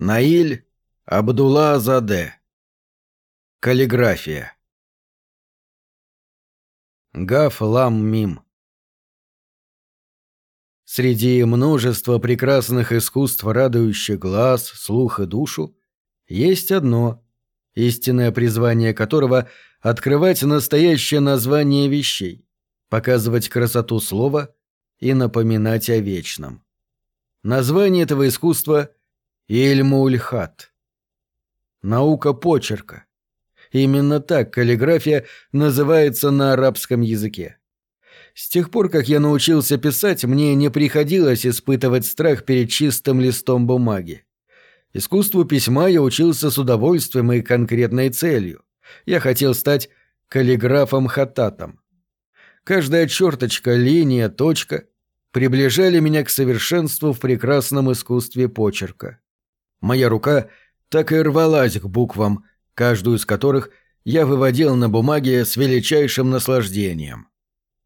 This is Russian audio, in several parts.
Наиль Абдулла Заде. Каллиграфия. Гаф Лам Мим. Среди множества прекрасных искусств, радующих глаз, слух и душу, есть одно, истинное призвание которого — открывать настоящее название вещей, показывать красоту слова и напоминать о вечном. Название этого искусства — Ильмульхат. Наука почерка. Именно так каллиграфия называется на арабском языке. С тех пор, как я научился писать, мне не приходилось испытывать страх перед чистым листом бумаги. Искусству письма я учился с удовольствием и конкретной целью. Я хотел стать каллиграфом-хататом. Каждая черточка, линия, точка приближали меня к совершенству в прекрасном искусстве почерка. Моя рука так и рвалась к буквам, каждую из которых я выводил на бумаге с величайшим наслаждением.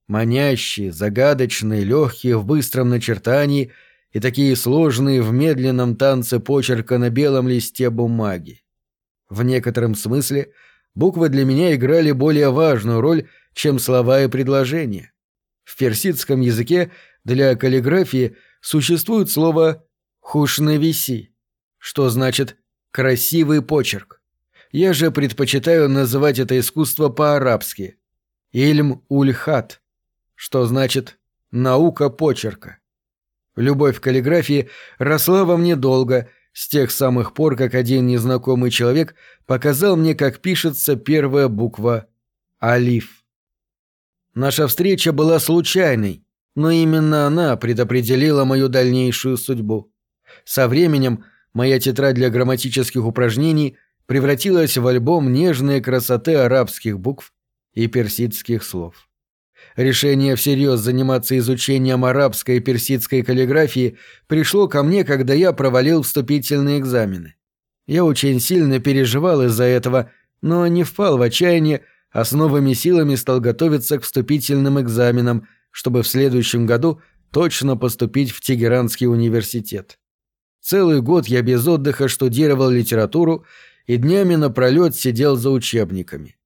Манящие, загадочные, легкие в быстром начертании и такие сложные в медленном танце почерка на белом листе бумаги. В некотором смысле буквы для меня играли более важную роль, чем слова и предложения. В персидском языке для каллиграфии существует слово «хушнависи», что значит «красивый почерк». Я же предпочитаю называть это искусство по-арабски «Ильм-уль-хат», что значит «наука почерка». Любовь к каллиграфии росла во мне долго, с тех самых пор, как один незнакомый человек показал мне, как пишется первая буква «Алиф». Наша встреча была случайной, но именно она предопределила мою дальнейшую судьбу. Со временем моя тетрадь для грамматических упражнений превратилась в альбом нежной красоты арабских букв и персидских слов. Решение всерьез заниматься изучением арабской и персидской каллиграфии пришло ко мне, когда я провалил вступительные экзамены. Я очень сильно переживал из-за этого, но не впал в отчаяние, а с новыми силами стал готовиться к вступительным экзаменам, чтобы в следующем году точно поступить в Тегеранский университет. Целый год я без отдыха штудировал литературу и днями напролет сидел за учебниками.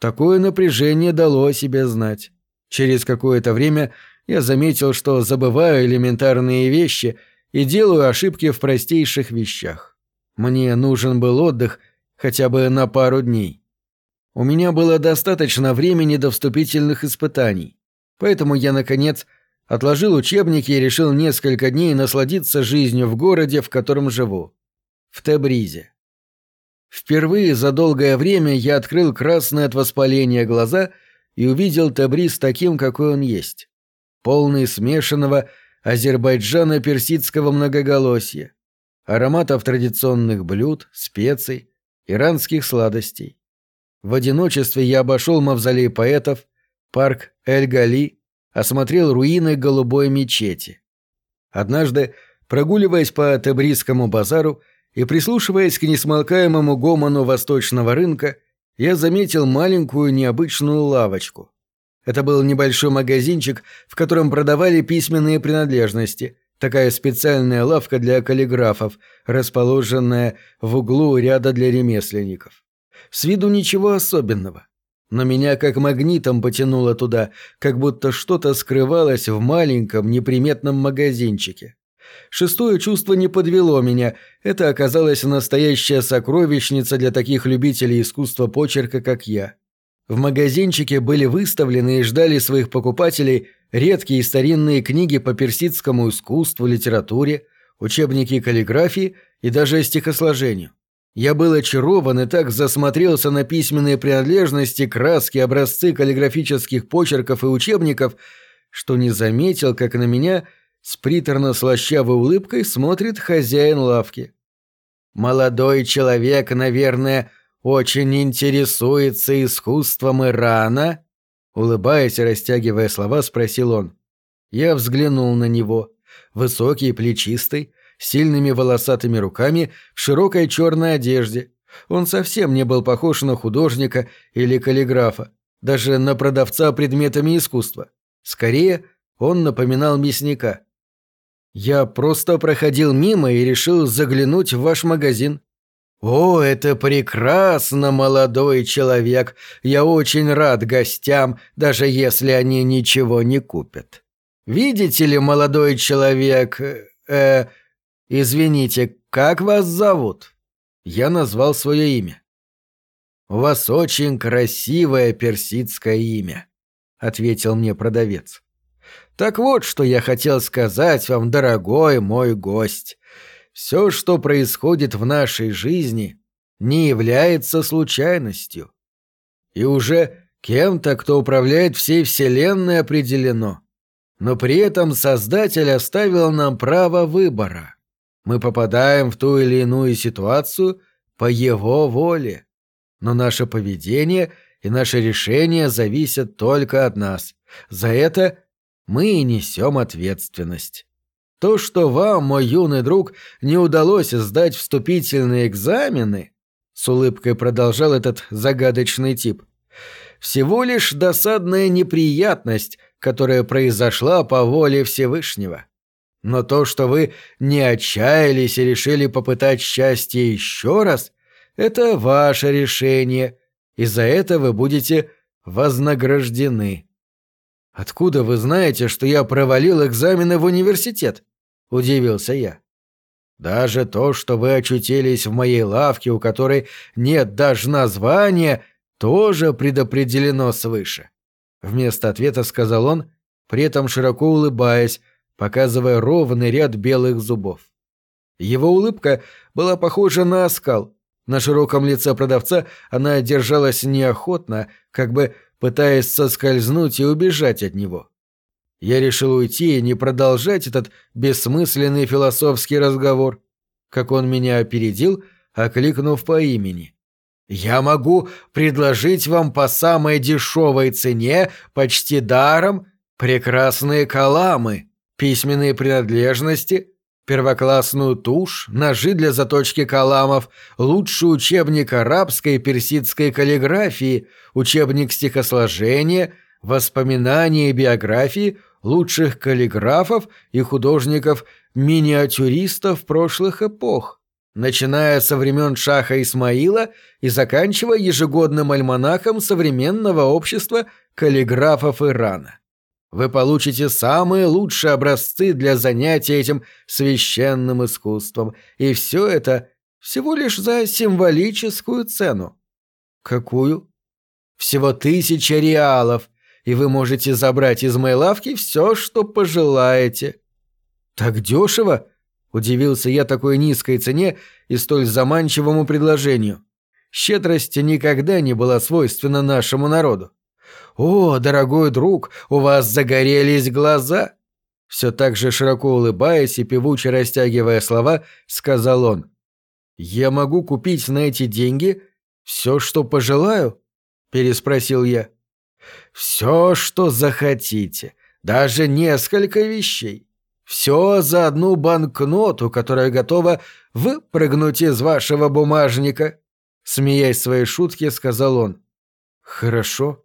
Такое напряжение дало о себе знать. Через какое-то время я заметил, что забываю элементарные вещи и делаю ошибки в простейших вещах. Мне нужен был отдых хотя бы на пару дней. У меня было достаточно времени до вступительных испытаний, поэтому я, наконец, отложил учебники и решил несколько дней насладиться жизнью в городе, в котором живу. В Тебризе. Впервые за долгое время я открыл красные от воспаления глаза и увидел Табриз таким, какой он есть. Полный смешанного азербайджано-персидского многоголосия, ароматов традиционных блюд, специй, иранских сладостей. В одиночестве я обошел мавзолей поэтов, парк Эль-Гали, осмотрел руины голубой мечети. Однажды, прогуливаясь по Тебризскому базару, и, прислушиваясь к несмолкаемому гомону восточного рынка, я заметил маленькую необычную лавочку. Это был небольшой магазинчик, в котором продавали письменные принадлежности, такая специальная лавка для каллиграфов, расположенная в углу ряда для ремесленников. С виду ничего особенного. Но меня как магнитом потянуло туда, как будто что-то скрывалось в маленьком неприметном магазинчике. Шестое чувство не подвело меня. Это оказалась настоящая сокровищница для таких любителей искусства почерка, как я. В магазинчике были выставлены и ждали своих покупателей редкие старинные книги по персидскому искусству, литературе, учебники каллиграфии и даже стихосложению. Я был очарован и так засмотрелся на письменные принадлежности, краски, образцы каллиграфических почерков и учебников, что не заметил, как на меня – с приторно-слащавой улыбкой смотрит хозяин лавки. «Молодой человек, наверное, очень интересуется искусством Ирана?» Улыбаясь и растягивая слова, спросил он. Я взглянул на него. Высокий, плечистый, сильными волосатыми руками, в широкой черной одежде. Он совсем не был похож на художника или каллиграфа, даже на продавца предметами искусства. Скорее, он напоминал мясника. Я просто проходил мимо и решил заглянуть в ваш магазин. «О, это прекрасно, молодой человек! Я очень рад гостям, даже если они ничего не купят. Видите ли, молодой человек... Э, извините, как вас зовут?» Я назвал свое имя. «У вас очень красивое персидское имя», — ответил мне продавец. «Так вот, что я хотел сказать вам, дорогой мой гость. Все, что происходит в нашей жизни, не является случайностью. И уже кем-то, кто управляет всей Вселенной, определено. Но при этом Создатель оставил нам право выбора. Мы попадаем в ту или иную ситуацию по Его воле. Но наше поведение и наше решение зависят только от нас. За это мы и несем ответственность. То, что вам, мой юный друг, не удалось сдать вступительные экзамены, с улыбкой продолжал этот загадочный тип, всего лишь досадная неприятность, которая произошла по воле Всевышнего. Но то, что вы не отчаялись и решили попытать счастье еще раз, это ваше решение, и за это вы будете вознаграждены. Откуда вы знаете, что я провалил экзамены в университет? — удивился я. «Даже то, что вы очутились в моей лавке, у которой нет даже названия, тоже предопределено свыше». Вместо ответа сказал он, при этом широко улыбаясь, показывая ровный ряд белых зубов. Его улыбка была похожа на оскал. На широком лице продавца она держалась неохотно, как бы пытаясь соскользнуть и убежать от него. Я решил уйти и не продолжать этот бессмысленный философский разговор, как он меня опередил, окликнув по имени. «Я могу предложить вам по самой дешевой цене, почти даром, прекрасные каламы, письменные принадлежности, первоклассную тушь, ножи для заточки каламов, лучший учебник арабской и персидской каллиграфии, учебник стихосложения, воспоминания и биографии, лучших каллиграфов и художников-миниатюристов прошлых эпох, начиная со времен Шаха Исмаила и заканчивая ежегодным альманахом современного общества каллиграфов Ирана. Вы получите самые лучшие образцы для занятия этим священным искусством, и все это всего лишь за символическую цену. Какую? Всего тысяча реалов, и вы можете забрать из моей лавки все, что пожелаете». «Так дешево?» – удивился я такой низкой цене и столь заманчивому предложению. Щедрость никогда не была свойственна нашему народу. «О, дорогой друг, у вас загорелись глаза!» Все так же широко улыбаясь и певуче растягивая слова, сказал он. «Я могу купить на эти деньги все, что пожелаю?» – переспросил я. Все, что захотите, даже несколько вещей. Все за одну банкноту, которая готова выпрыгнуть из вашего бумажника. Смеясь своей шутке, сказал он. Хорошо.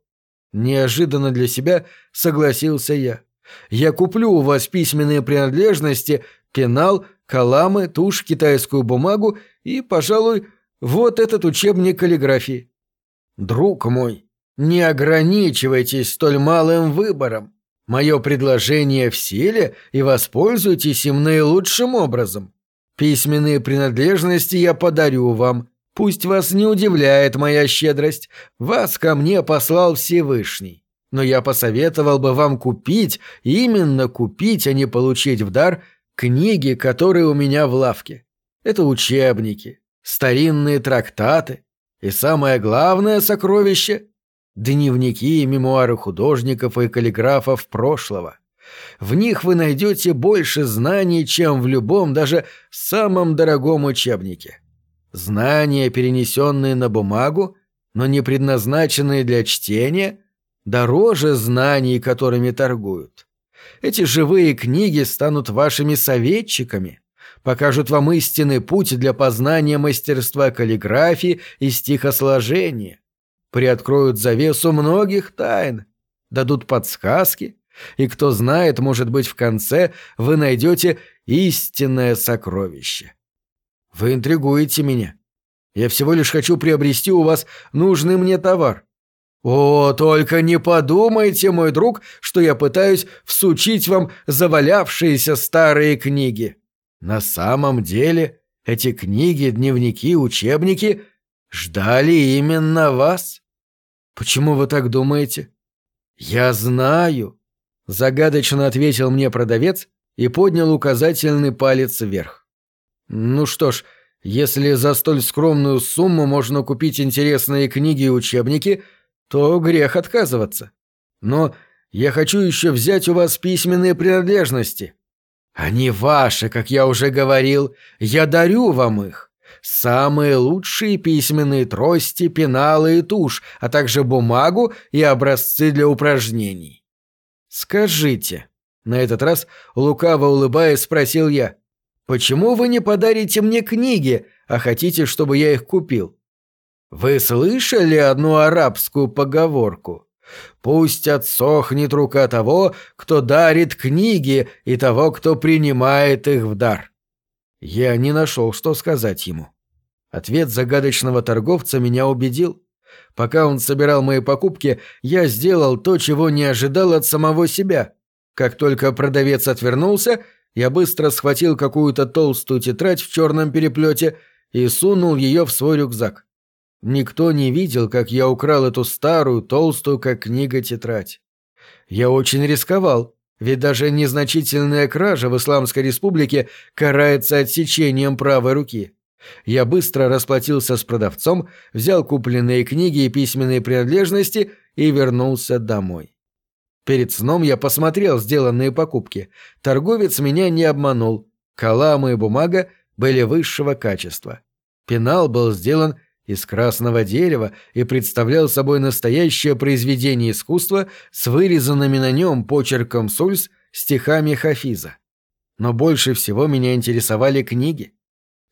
Неожиданно для себя согласился я. Я куплю у вас письменные принадлежности, пенал, каламы, тушь, китайскую бумагу и, пожалуй, вот этот учебник каллиграфии. Друг мой, не ограничивайтесь столь малым выбором. Мое предложение в силе, и воспользуйтесь им наилучшим образом. Письменные принадлежности я подарю вам. Пусть вас не удивляет моя щедрость. Вас ко мне послал Всевышний. Но я посоветовал бы вам купить, именно купить, а не получить в дар, книги, которые у меня в лавке. Это учебники, старинные трактаты и самое главное сокровище Дневники и мемуары художников и каллиграфов прошлого. В них вы найдете больше знаний, чем в любом, даже самом дорогом учебнике. Знания, перенесенные на бумагу, но не предназначенные для чтения, дороже знаний, которыми торгуют. Эти живые книги станут вашими советчиками, покажут вам истинный путь для познания мастерства каллиграфии и стихосложения, приоткроют завесу многих тайн, дадут подсказки, и кто знает, может быть, в конце вы найдете истинное сокровище. Вы интригуете меня. Я всего лишь хочу приобрести у вас нужный мне товар. О, только не подумайте, мой друг, что я пытаюсь всучить вам завалявшиеся старые книги. На самом деле, эти книги, дневники, учебники ждали именно вас. Почему вы так думаете? Я знаю, загадочно ответил мне продавец и поднял указательный палец вверх. Ну что ж, если за столь скромную сумму можно купить интересные книги и учебники, то грех отказываться. Но я хочу еще взять у вас письменные принадлежности. Они ваши, как я уже говорил. Я дарю вам их. Самые лучшие письменные трости, пеналы и тушь, а также бумагу и образцы для упражнений. Скажите, на этот раз, лукаво улыбаясь, спросил я, почему вы не подарите мне книги, а хотите, чтобы я их купил? Вы слышали одну арабскую поговорку? Пусть отсохнет рука того, кто дарит книги, и того, кто принимает их в дар. Я не нашел, что сказать ему. Ответ загадочного торговца меня убедил. Пока он собирал мои покупки, я сделал то, чего не ожидал от самого себя. Как только продавец отвернулся, я быстро схватил какую-то толстую тетрадь в черном переплете и сунул ее в свой рюкзак. Никто не видел, как я украл эту старую, толстую, как книга, тетрадь. Я очень рисковал, ведь даже незначительная кража в Исламской Республике карается отсечением правой руки. Я быстро расплатился с продавцом, взял купленные книги и письменные принадлежности и вернулся домой. Перед сном я посмотрел сделанные покупки. Торговец меня не обманул. Каламы и бумага были высшего качества. Пенал был сделан из красного дерева и представлял собой настоящее произведение искусства с вырезанными на нем почерком Сульс стихами Хафиза. Но больше всего меня интересовали книги.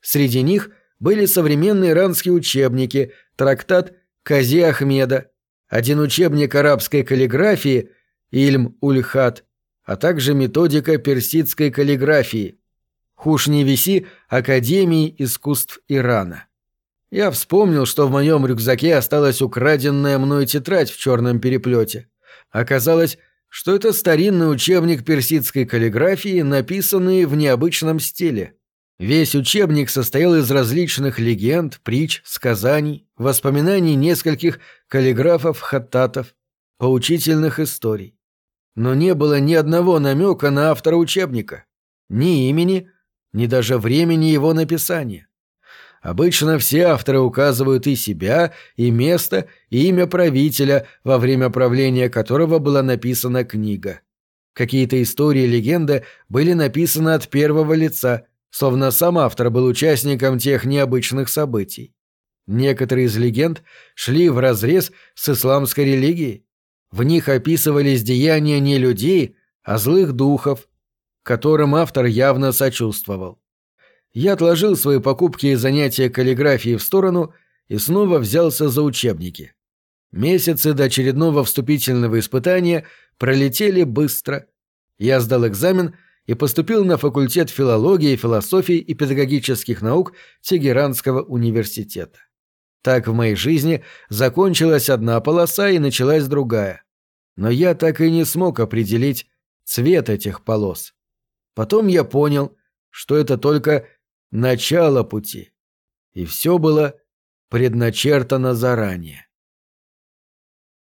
Среди них были современные иранские учебники, трактат Кази Ахмеда, один учебник арабской каллиграфии Ильм Ульхат, а также методика персидской каллиграфии Хушневиси Академии искусств Ирана. Я вспомнил, что в моем рюкзаке осталась украденная мной тетрадь в черном переплете. Оказалось, что это старинный учебник персидской каллиграфии, написанный в необычном стиле. Весь учебник состоял из различных легенд, притч, сказаний, воспоминаний нескольких каллиграфов-хаттатов, поучительных историй. Но не было ни одного намека на автора учебника, ни имени, ни даже времени его написания. Обычно все авторы указывают и себя, и место, и имя правителя, во время правления которого была написана книга. Какие-то истории и легенды были написаны от первого лица, словно сам автор был участником тех необычных событий. Некоторые из легенд шли вразрез с исламской религией. В них описывались деяния не людей, а злых духов, которым автор явно сочувствовал я отложил свои покупки и занятия каллиграфией в сторону и снова взялся за учебники. Месяцы до очередного вступительного испытания пролетели быстро. Я сдал экзамен и поступил на факультет филологии, философии и педагогических наук Тегеранского университета. Так в моей жизни закончилась одна полоса и началась другая. Но я так и не смог определить цвет этих полос. Потом я понял, что это только начало пути. И все было предначертано заранее.